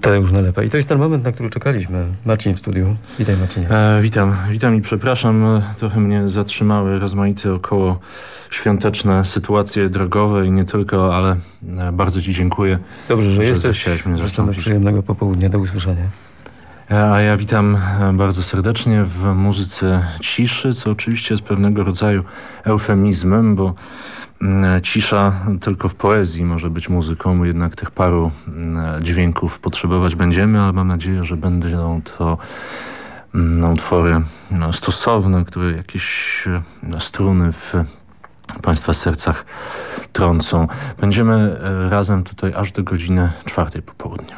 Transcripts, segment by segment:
Tadeusz Nalepa. I to jest ten moment, na który czekaliśmy. Marcin w studiu. Witaj Marcinie. E, witam, witam i przepraszam. Trochę mnie zatrzymały rozmaite około świąteczne sytuacje drogowe i nie tylko, ale e, bardzo Ci dziękuję. Dobrze, że, że jesteś. Życzymy przyjemnego popołudnia. Do usłyszenia. E, a ja witam e, bardzo serdecznie w muzyce ciszy, co oczywiście jest pewnego rodzaju eufemizmem, bo cisza tylko w poezji może być muzyką, jednak tych paru mm, dźwięków potrzebować będziemy, ale mam nadzieję, że będą to no, utwory no, stosowne, które jakieś struny w Państwa sercach trącą. Będziemy razem tutaj aż do godziny czwartej po południu.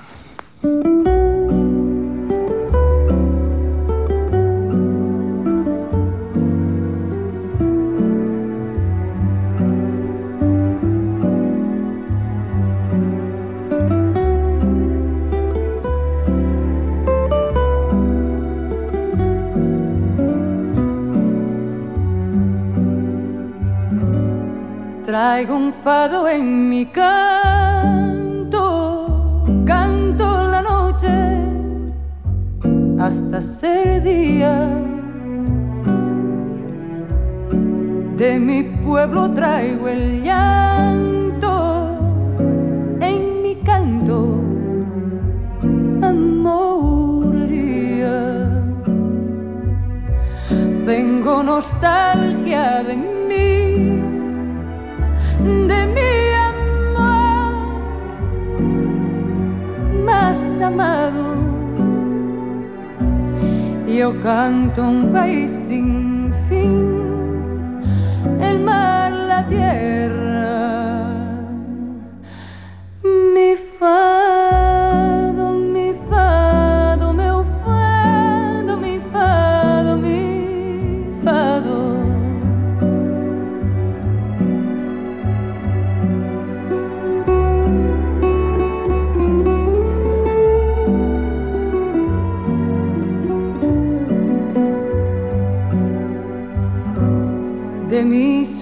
Traigo un fado en mi canto, canto la noche hasta ser día. De mi pueblo traigo el llanto en mi canto, amoría. Tengo nostalgia de mí más amado. Yo canto un país sin fin, el mar, la tierra, mi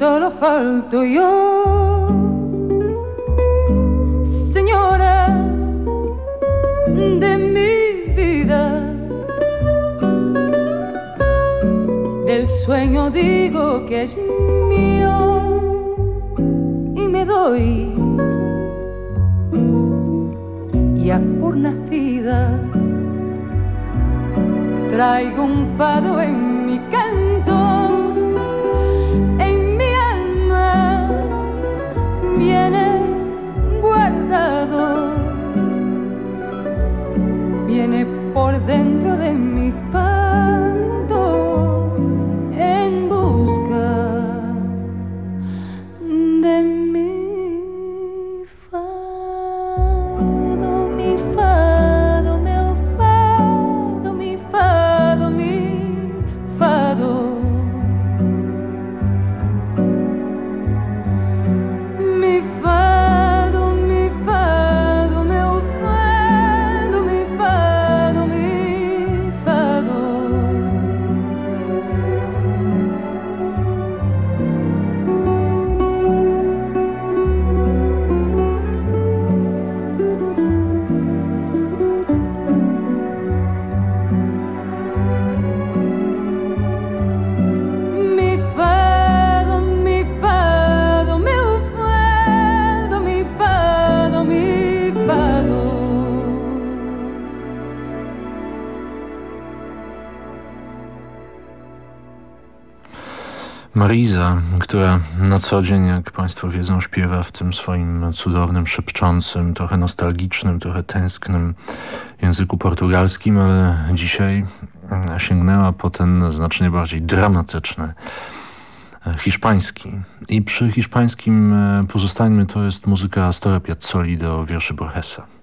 solo falto yo. Señora de mi vida, del sueño digo que es mío y me doy ya por nacida. Traigo un fado en mi but Marisa, która na co dzień, jak Państwo wiedzą, śpiewa w tym swoim cudownym, szepczącym, trochę nostalgicznym, trochę tęsknym języku portugalskim, ale dzisiaj sięgnęła po ten znacznie bardziej dramatyczny hiszpański. I przy hiszpańskim e, pozostańmy, to jest muzyka Astora Piazzoli do wierszy Borgesa.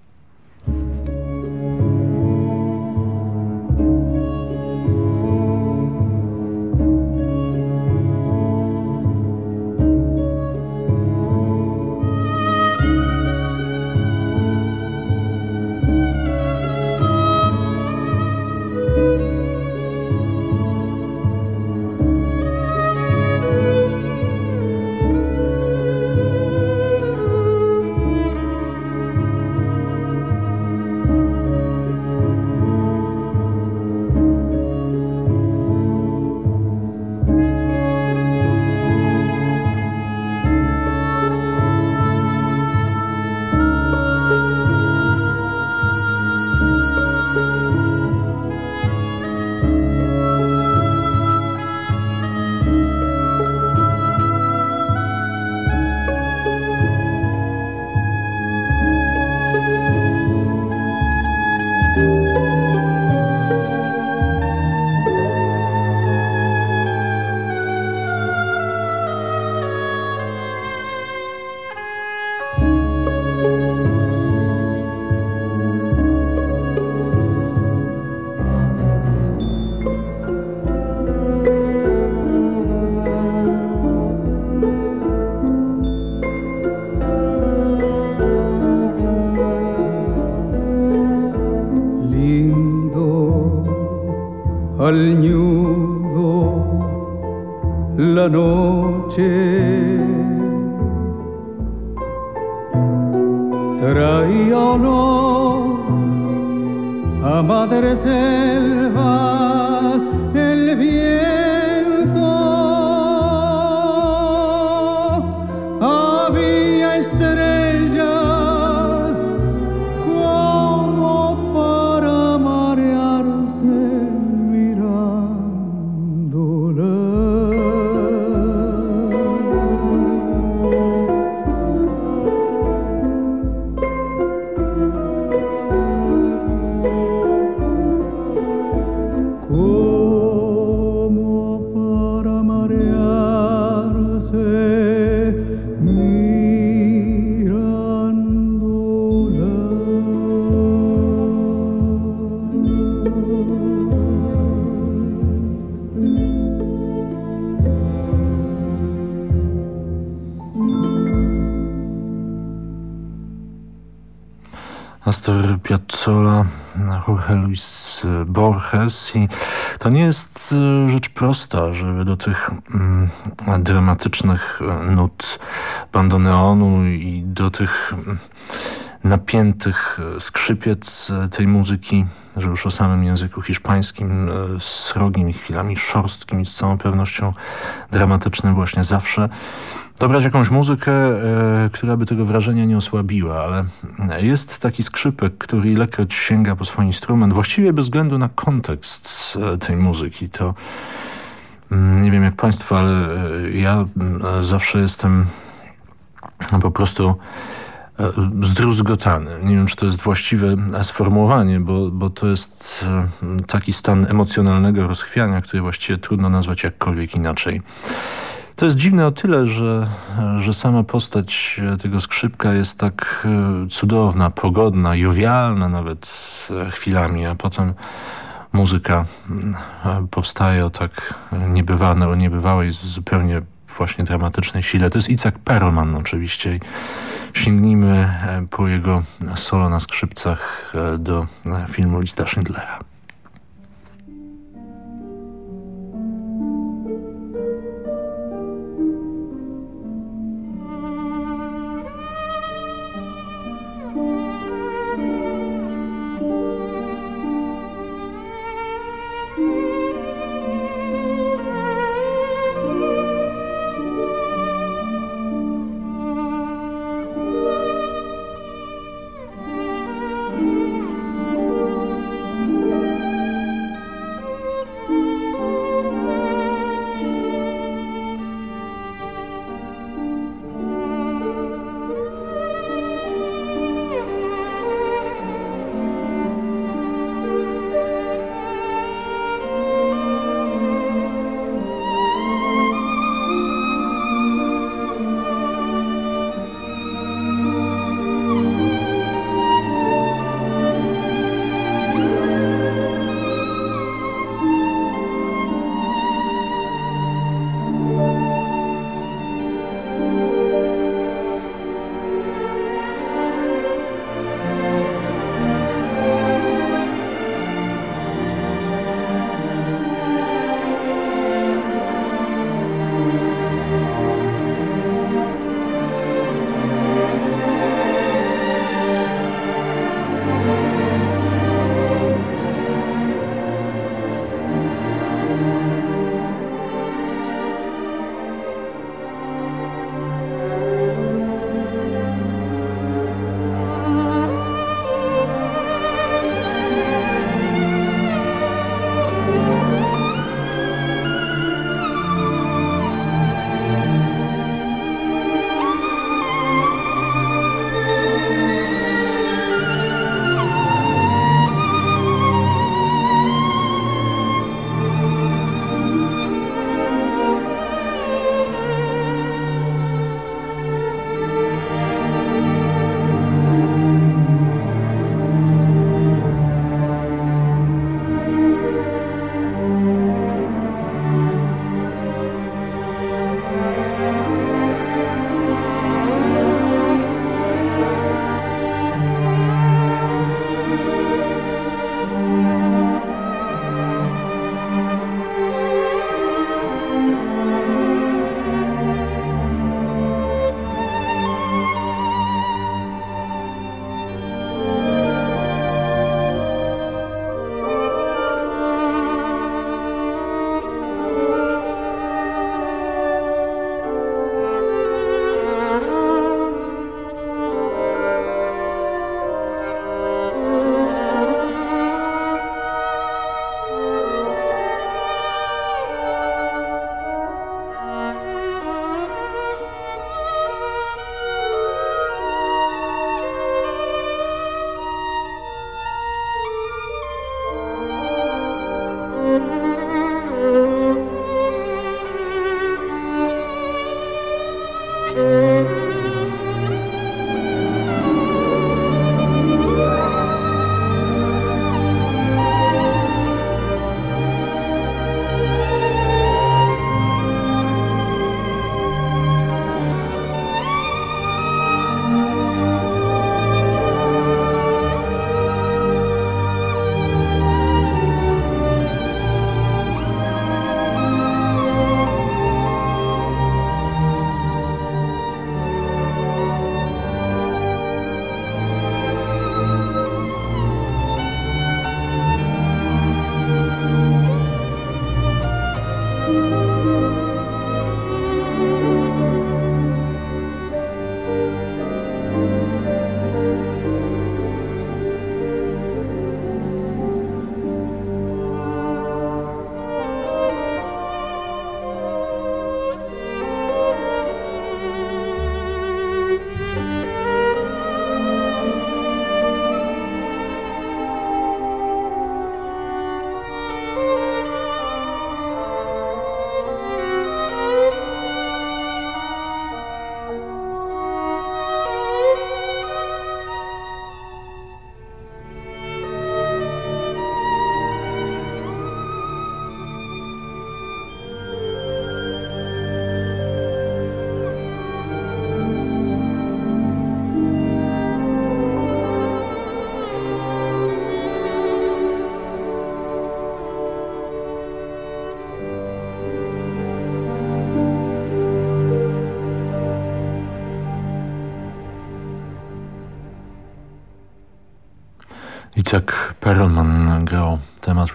Noche. Traía olor a madre selvas Astor Piazzolla, Jorge Luis Borges. I to nie jest e, rzecz prosta, żeby do tych mm, dramatycznych e, nut bandoneonu i do tych mm, napiętych e, skrzypiec tej muzyki, że już o samym języku hiszpańskim, srogim i chwilami szorstkim z całą pewnością dramatycznym właśnie zawsze, dobrać jakąś muzykę, e, która by tego wrażenia nie osłabiła, ale jest taki skrzypek, który ilekroć sięga po swój instrument, właściwie bez względu na kontekst e, tej muzyki, to mm, nie wiem jak państwo, ale e, ja e, zawsze jestem po prostu e, zdruzgotany. Nie wiem, czy to jest właściwe e, sformułowanie, bo, bo to jest e, taki stan emocjonalnego rozchwiania, który właściwie trudno nazwać jakkolwiek inaczej. To jest dziwne o tyle, że, że sama postać tego skrzypka jest tak e, cudowna, pogodna, jowialna nawet e, chwilami, a potem muzyka mm, e, powstaje o tak niebywałej, o niebywałej, zupełnie właśnie dramatycznej sile. To jest Isaac Perlman oczywiście. Sięgnijmy e, po jego solo na skrzypcach e, do e, filmu Lista Schindlera.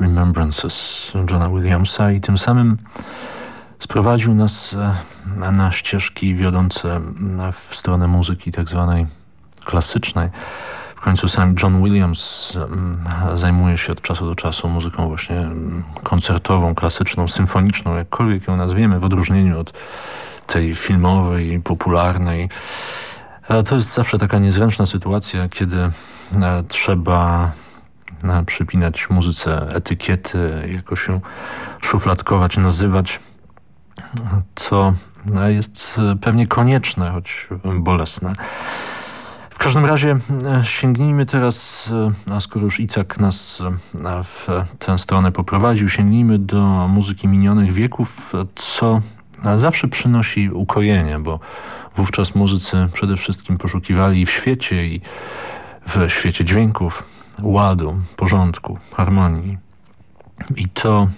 Remembrances Johna Williamsa i tym samym sprowadził nas e, na ścieżki wiodące w stronę muzyki tak zwanej klasycznej. W końcu sam John Williams mm, zajmuje się od czasu do czasu muzyką właśnie koncertową, klasyczną, symfoniczną, jakkolwiek ją nazwiemy, w odróżnieniu od tej filmowej, popularnej. To jest zawsze taka niezręczna sytuacja, kiedy e, trzeba e, przypinać muzyce etykiety, jakoś się szufladkować, nazywać. To e, jest pewnie konieczne, choć bolesne. W każdym razie sięgnijmy teraz, a skoro już Icak nas w tę stronę poprowadził, sięgnijmy do muzyki minionych wieków, co zawsze przynosi ukojenie, bo wówczas muzycy przede wszystkim poszukiwali w świecie i w świecie dźwięków ładu, porządku, harmonii. I to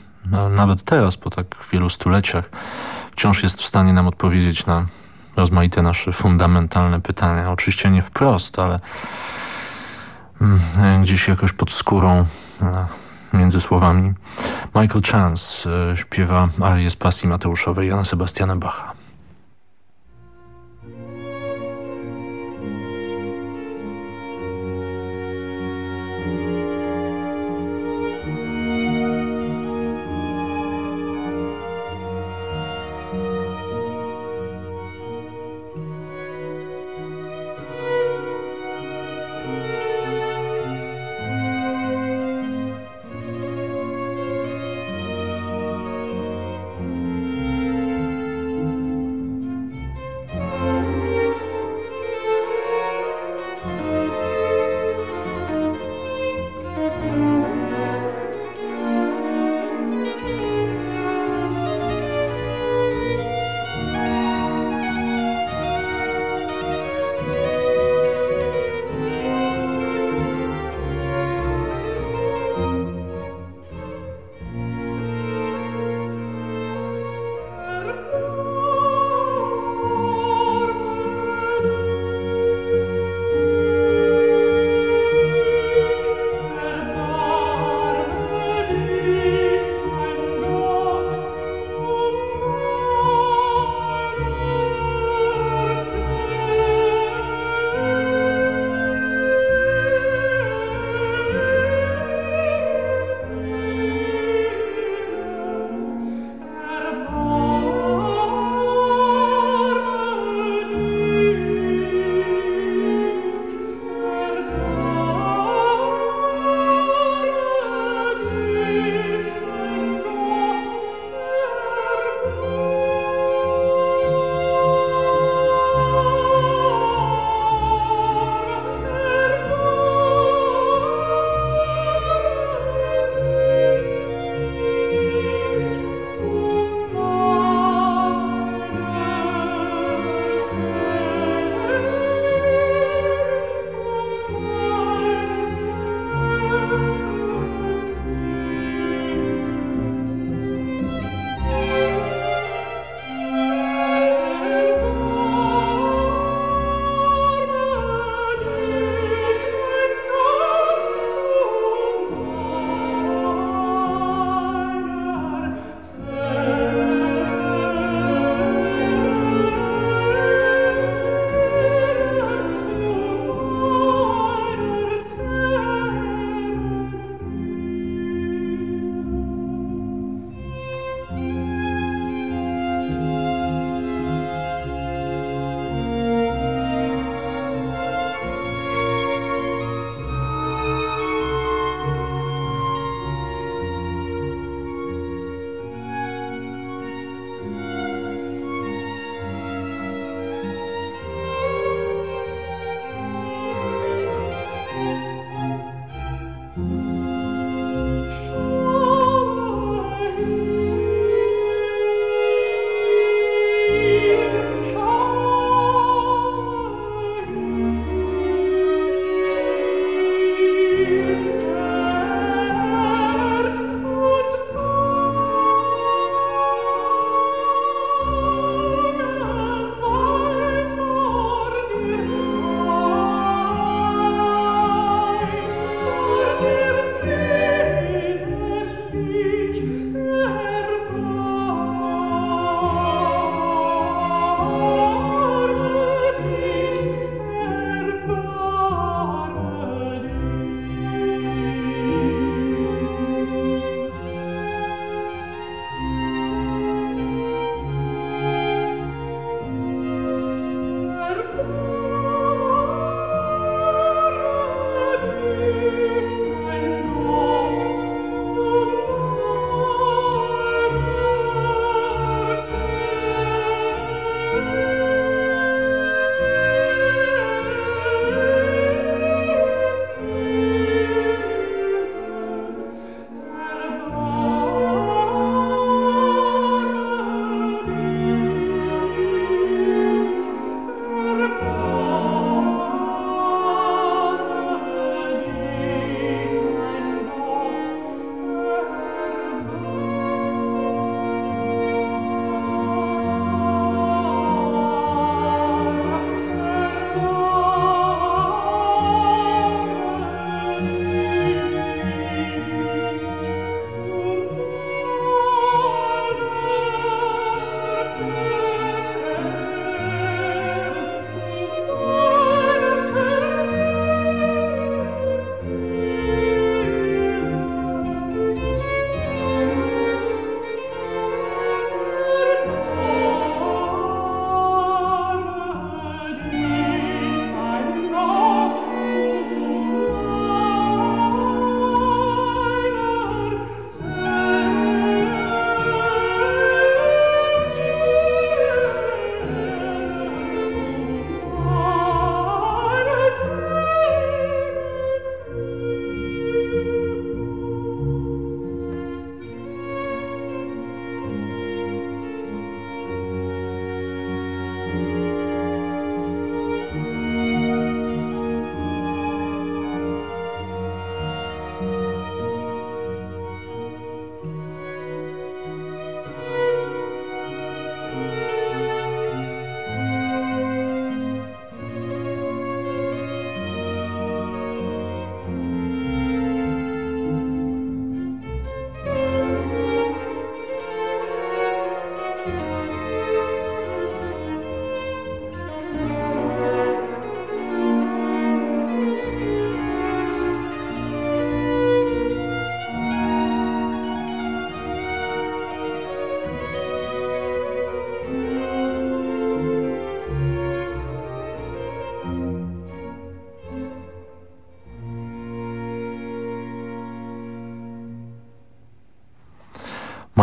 nawet teraz, po tak wielu stuleciach, wciąż jest w stanie nam odpowiedzieć na rozmaite nasze fundamentalne pytania. Oczywiście nie wprost, ale mm, gdzieś jakoś pod skórą między słowami. Michael Chance e, śpiewa arię z pasji Mateuszowej Jana Sebastiana Bacha.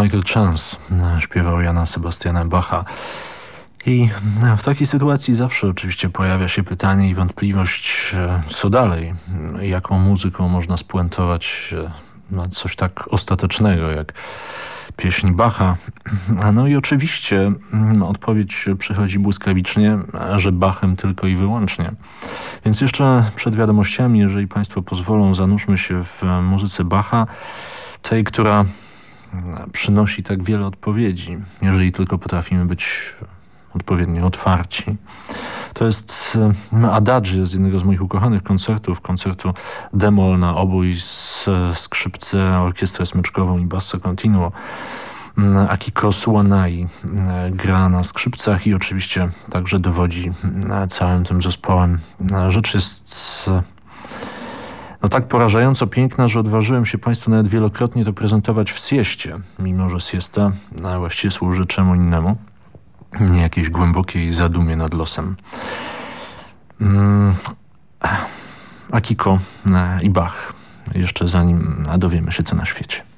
Michael Chance śpiewał Jana Sebastiana Bacha. I w takiej sytuacji zawsze oczywiście pojawia się pytanie i wątpliwość, e, co dalej? Jaką muzyką można spuentować e, coś tak ostatecznego jak pieśń Bacha? No i oczywiście mm, odpowiedź przychodzi błyskawicznie, że Bachem tylko i wyłącznie. Więc jeszcze przed wiadomościami, jeżeli Państwo pozwolą, zanurzmy się w muzyce Bacha, tej, która przynosi tak wiele odpowiedzi, jeżeli tylko potrafimy być odpowiednio otwarci. To jest e, adagio z jednego z moich ukochanych koncertów, koncertu Demol na obój z skrzypce, orkiestrę smyczkową i basso continuo. Mm, Akiko Suwanai mm, gra na skrzypcach i oczywiście także dowodzi całym tym zespołem. Rzecz jest no tak porażająco piękna, że odważyłem się Państwu nawet wielokrotnie to prezentować w sieście, mimo że siesta właściwie służy czemu innemu, nie jakiejś głębokiej zadumie nad losem. Akiko i Bach, jeszcze zanim dowiemy się co na świecie.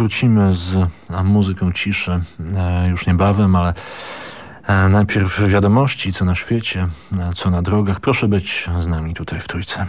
Powrócimy z e, muzyką ciszy e, już niebawem, ale e, najpierw wiadomości, co na świecie, co na drogach. Proszę być z nami tutaj w Trójce.